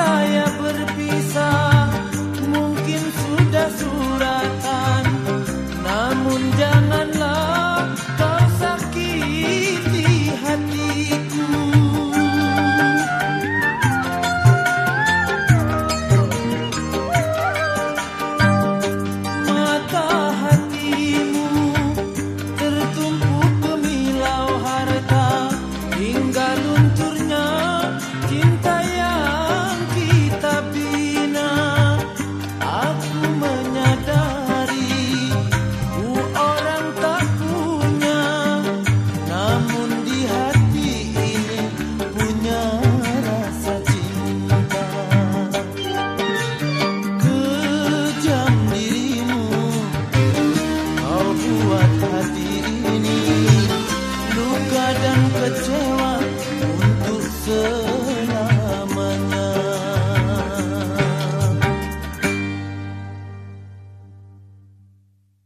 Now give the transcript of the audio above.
Yeah.